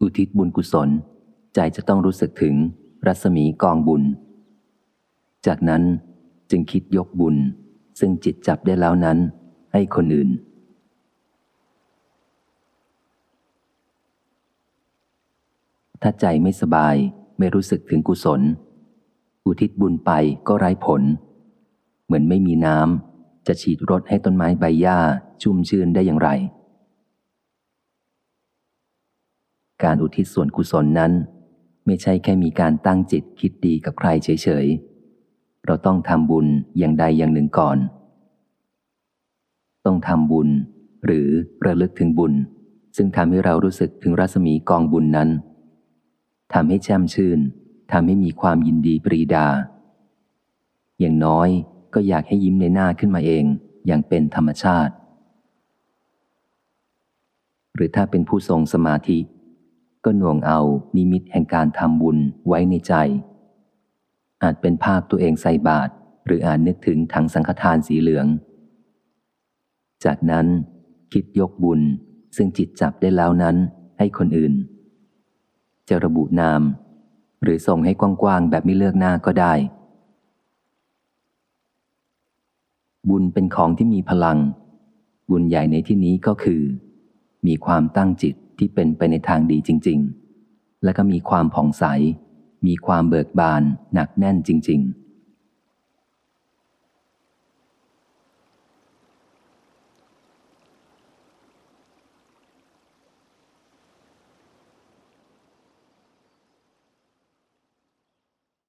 อุทิศบุญกุศล ใจจะต้องรู้สึกถึงรัศมีกองบุญ จากนั้นจึงคิดยกบุญ ซึ่งจิตจับได้แล้วนั้นให้คนอื่น ถ้าใจไม่สบายไม่รู้สึกถึงกุศล อุทิศบุญไปก็ไร้ผล เหมือนไม่มีน้ำจะฉีดรดให้ต้นไม้ใบหญ้าชุ่มชื่นได้อย่างไร การอุทิศส่วนกุศลนั้น ไม่ใช่แค่มีการตั้งจิตคิดดีกับใครเฉยๆ เราต้องทำบุญอย่างใดอย่างหนึ่งก่อน ต้องทำบุญ หรือระลึกถึงบุญ ซึ่งทำให้เรารู้สึกถึงรัศมีกองบุญนั้นทำให้แช่มชื่นทำให้มีความยินดีปรีดา อย่างน้อยก็อยากให้ยิ้มในหน้าขึ้นมาเองอย่างเป็นธรรมชาติ หรือถ้าเป็นผู้ทรงสมาธิ ก็หน่วงเอานิมิตแห่งการทำบุญไว้ในใจ อาจเป็นภาพตัวเองใส่บาตรหรืออาจนึกถึงถังสังฆทานสีเหลือง จากนั้นคิดยกบุญซึ่งจิตจับได้แล้วนั้นให้คนอื่น จะระบุนาม หรือส่งให้กว้างๆแบบไม่เลือกหน้าก็ได้ บุญเป็นของที่มีพลัง บุญใหญ่ในที่นี้ก็คือ มีความตั้งจิต ที่เป็นไปในทางดีจริง ๆ และก็มีความผ่องใส มีความเบิกบานหนักแน่นจริง ๆ